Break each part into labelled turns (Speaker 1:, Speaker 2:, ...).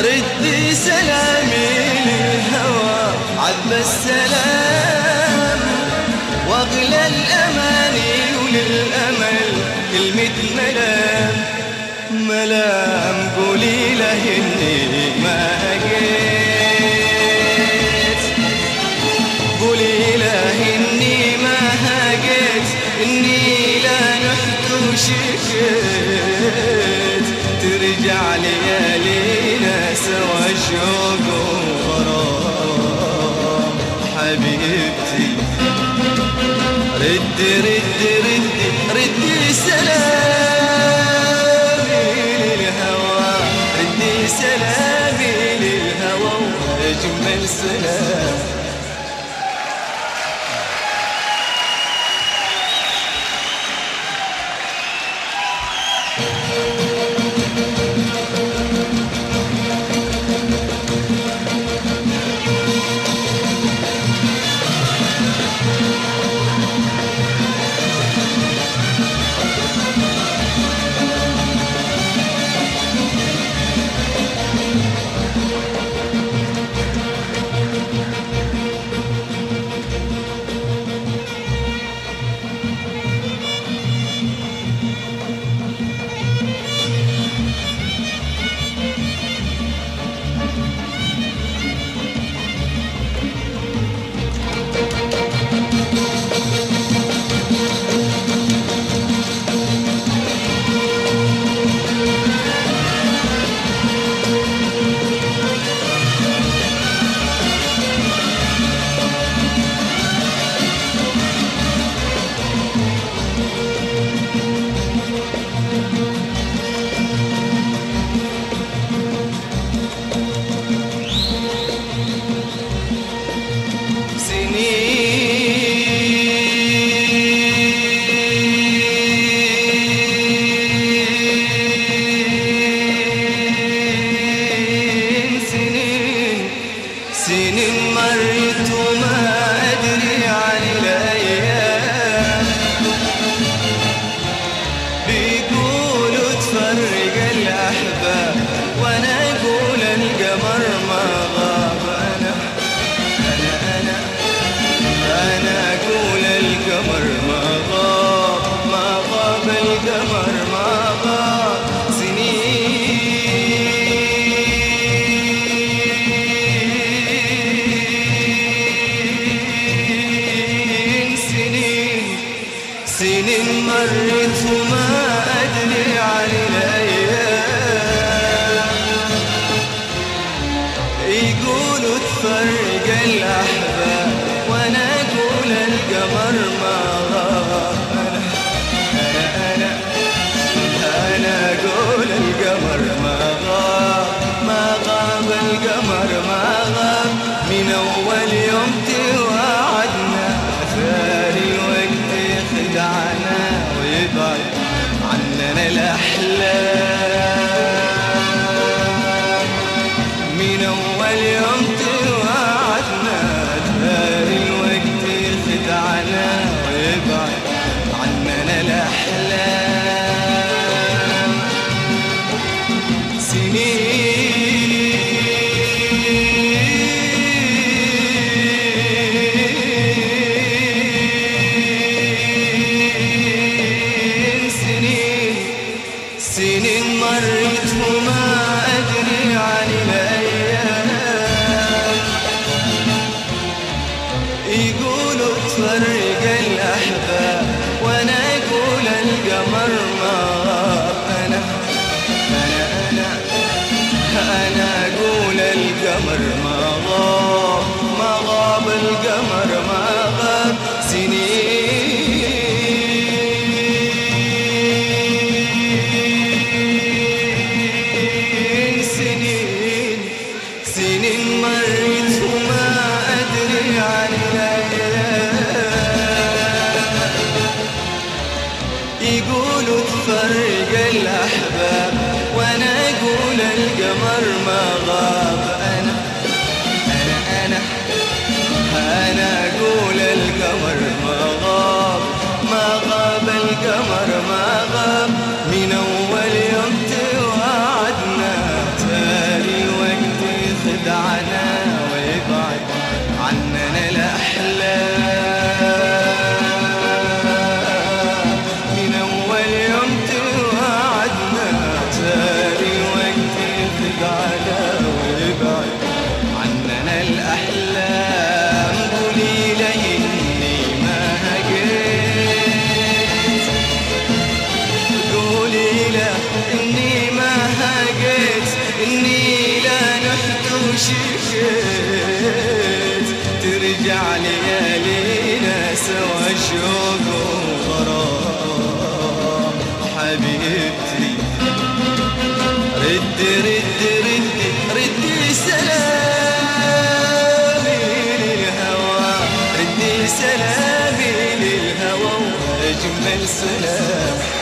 Speaker 1: ردي سلامي للهوى عذب السلام واغلى الاماني وللأمل كلمة ملام. ملام قولي لهن حبيبتي. ردي ردي ردي رد سلام painful من أول يوم. فرق الأحباب الأحباب وأنا أقول القمر ما غاب. أنا أنا أنا أنا mensiler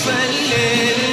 Speaker 1: وصلي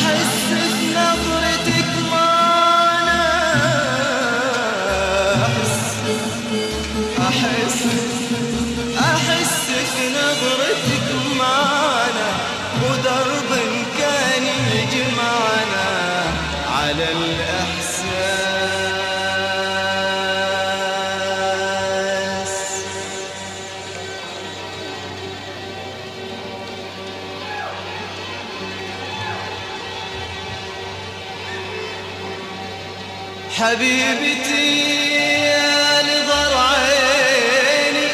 Speaker 1: host حبيبتي يا نظر عيني.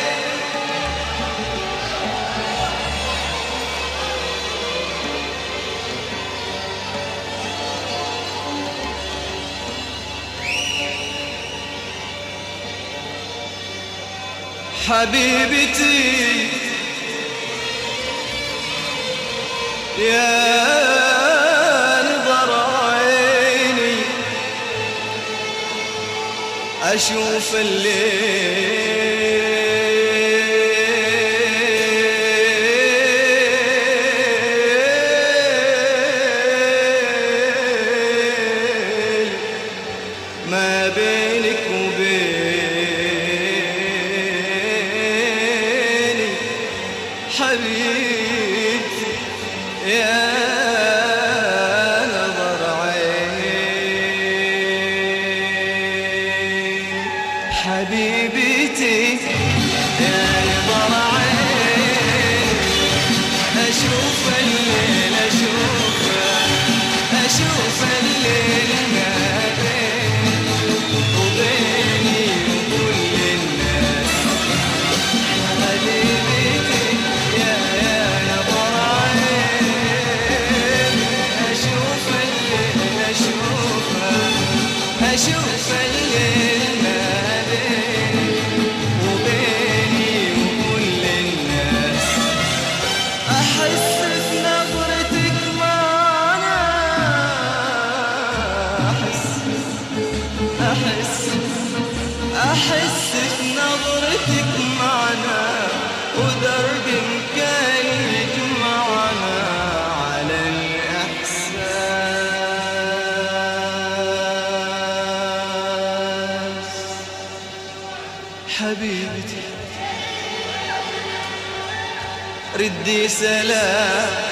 Speaker 1: حبيبتي يا أشوف الليل أحس أحس في نظرتك معنا ودرب كان يجمعنا على الإحساس. حبيبتي ردي سلام.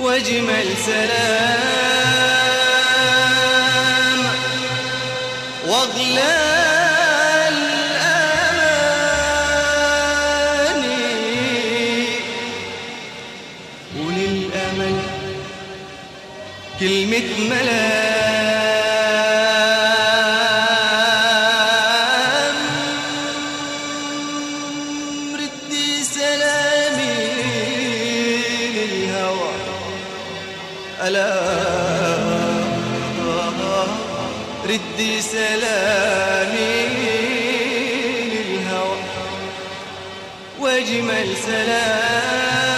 Speaker 1: واجمل سلام. واغلى اماني وللامل كلمة ملام ردي سلامي للهوى واجمل
Speaker 2: سلامي